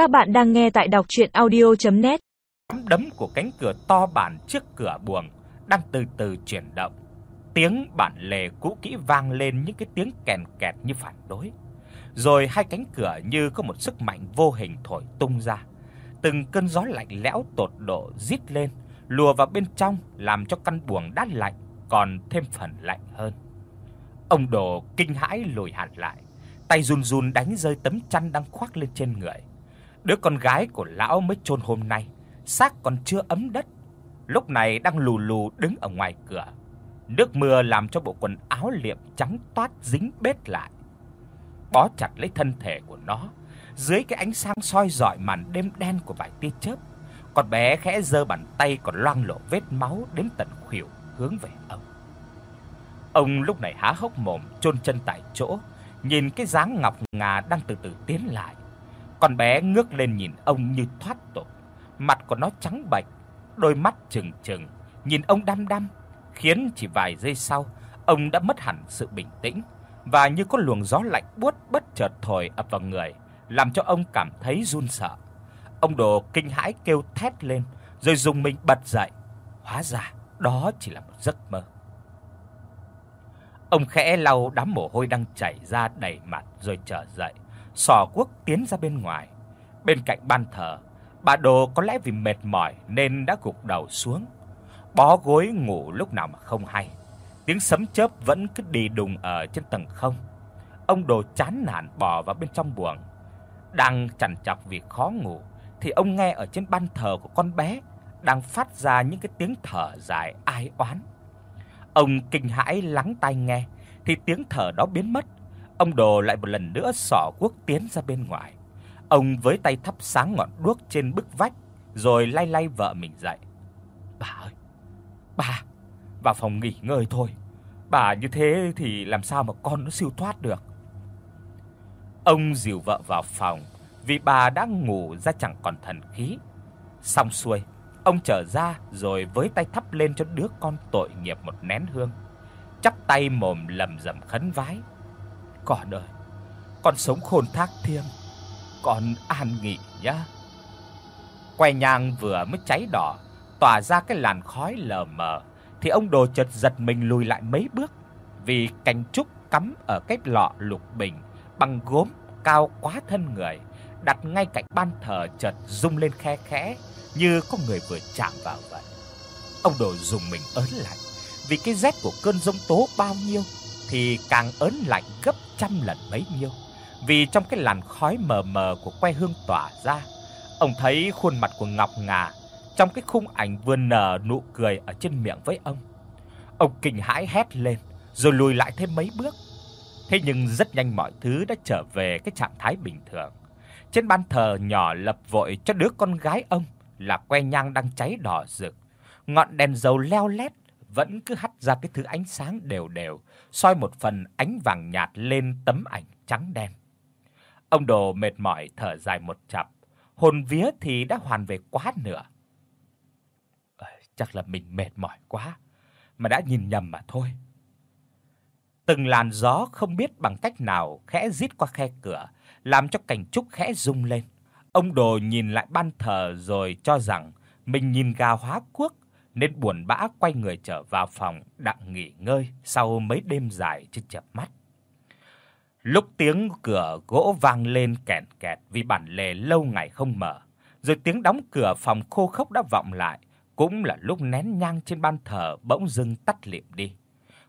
Các bạn đang nghe tại đọc audio net đấm của cánh cửa to bản trước cửa buồng đang từ từ chuyển động. Tiếng bản lề cũ kỹ vang lên những cái tiếng kèn kẹt như phản đối. Rồi hai cánh cửa như có một sức mạnh vô hình thổi tung ra. Từng cơn gió lạnh lẽo tột độ rít lên, lùa vào bên trong làm cho căn buồng đã lạnh còn thêm phần lạnh hơn. Ông Đồ kinh hãi lùi hẳn lại, tay run run đánh rơi tấm chăn đang khoác lên trên người. Đứa con gái của lão mới chôn hôm nay, xác còn chưa ấm đất, lúc này đang lù lù đứng ở ngoài cửa. Nước mưa làm cho bộ quần áo liệm trắng toát dính bết lại. Bó chặt lấy thân thể của nó, dưới cái ánh sáng soi rọi màn đêm đen của vài tia chớp, con bé khẽ giơ bàn tay còn loang lổ vết máu đến tận khuỷu hướng về ông. Ông lúc này há hốc mồm, chôn chân tại chỗ, nhìn cái dáng ngọc ngà đang từ từ tiến lại. Con bé ngước lên nhìn ông như thoát tục, mặt của nó trắng bệch, đôi mắt trừng trừng nhìn ông đăm đăm, khiến chỉ vài giây sau, ông đã mất hẳn sự bình tĩnh và như có luồng gió lạnh buốt bất chợt thổi ập vào người, làm cho ông cảm thấy run sợ. Ông Đồ kinh hãi kêu thét lên, rồi dùng mình bật dậy. Hóa ra đó chỉ là một giấc mơ. Ông khẽ lau đám mồ hôi đang chảy ra đầy mặt rồi trở dậy, Sở quốc tiến ra bên ngoài. Bên cạnh ban thờ, bà Đồ có lẽ vì mệt mỏi nên đã gục đầu xuống, bó gối ngủ lúc nào mà không hay. Tiếng sấm chớp vẫn cứ đi đùng ở trên tầng không. Ông Đồ chán nản bò vào bên trong buồng. Đang chằn chọc vì khó ngủ thì ông nghe ở trên ban thờ của con bé đang phát ra những cái tiếng thở dài ai oán. Ông kinh hãi lắng tai nghe thì tiếng thở đó biến mất. Ông Đồ lại một lần nữa xỏ quốc tiến ra bên ngoài. Ông với tay thắp sáng ngọn đuốc trên bức vách rồi lay lay vợ mình dậy. "Bà ơi, bà, vào phòng nghỉ ngơi thôi. Bà như thế thì làm sao mà con nó siêu thoát được." Ông dìu vợ vào phòng vì bà đã ngủ ra chẳng còn thần khí. Xong xuôi, ông trở ra rồi với tay thắp lên cho đứa con tội nghiệp một nén hương. Chắp tay mồm lẩm rẩm khấn vái cỏ đời. con sống khôn thác thiêng, con an nghỉ nhá." Que nhang vừa mới cháy đỏ, tỏa ra cái làn khói lờ mờ thì ông Đồ chợt giật mình lùi lại mấy bước vì cành trúc cắm ở cái lọ lục bình bằng gốm cao quá thân người, đặt ngay cạnh ban thờ chợt rung lên khe khẽ như có người vừa chạm vào vậy. Ông Đồ dùng mình ớn lạnh, vì cái rét của cơn giông tố bao nhiêu thì càng ớn lạnh gấp trăm lần mấy nhiêu. Vì trong cái làn khói mờ mờ của que hương tỏa ra, ông thấy khuôn mặt của Ngọc Ngà trong cái khung ảnh vừa nở nụ cười ở trên miệng với ông. Ông kinh hãi hét lên, rồi lùi lại thêm mấy bước. Thế nhưng rất nhanh mọi thứ đã trở về cái trạng thái bình thường. Trên ban thờ nhỏ lập vội cho đứa con gái ông là que nhang đang cháy đỏ rực. Ngọn đèn dầu leo lét vẫn cứ hắt ra cái thứ ánh sáng đều đều, soi một phần ánh vàng nhạt lên tấm ảnh trắng đen. Ông Đồ mệt mỏi thở dài một chập, hồn vía thì đã hoàn về quá nửa. À, chắc là mình mệt mỏi quá mà đã nhìn nhầm mà thôi. Từng làn gió không biết bằng cách nào khẽ rít qua khe cửa, làm cho cảnh trúc khẽ rung lên. Ông Đồ nhìn lại ban thờ rồi cho rằng mình nhìn gà hóa quốc nên buồn bã quay người trở vào phòng đặng nghỉ ngơi sau mấy đêm dài chưa chợp mắt. Lúc tiếng cửa gỗ vang lên kẹt kẹt vì bản lề lâu ngày không mở, rồi tiếng đóng cửa phòng khô khốc đã vọng lại, cũng là lúc nén nhang trên ban thờ bỗng dưng tắt lịm đi.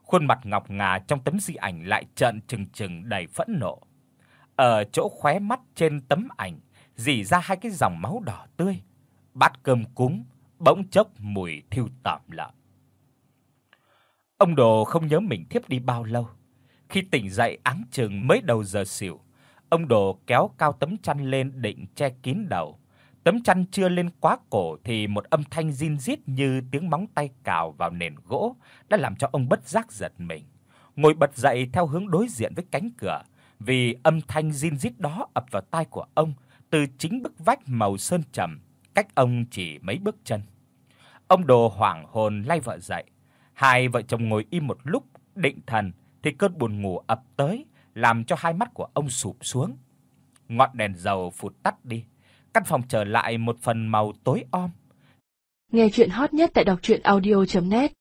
Khuôn mặt ngọc ngà trong tấm di ảnh lại trợn trừng trừng đầy phẫn nộ. Ở chỗ khóe mắt trên tấm ảnh rỉ ra hai cái dòng máu đỏ tươi. Bát cơm cúng bỗng chốc mùi thiêu tạm lạ. Ông Đồ không nhớ mình thiếp đi bao lâu. Khi tỉnh dậy áng chừng mới đầu giờ xỉu, ông Đồ kéo cao tấm chăn lên định che kín đầu. Tấm chăn chưa lên quá cổ thì một âm thanh zin rít như tiếng móng tay cào vào nền gỗ đã làm cho ông bất giác giật mình. Ngồi bật dậy theo hướng đối diện với cánh cửa, vì âm thanh zin rít đó ập vào tai của ông từ chính bức vách màu sơn trầm, cách ông chỉ mấy bước chân. Ông Đồ hoảng hồn lay vợ dậy. Hai vợ chồng ngồi im một lúc định thần thì cơn buồn ngủ ập tới, làm cho hai mắt của ông sụp xuống. Ngọn đèn dầu phụt tắt đi, căn phòng trở lại một phần màu tối om. Nghe truyện hot nhất tại doctruyenaudio.net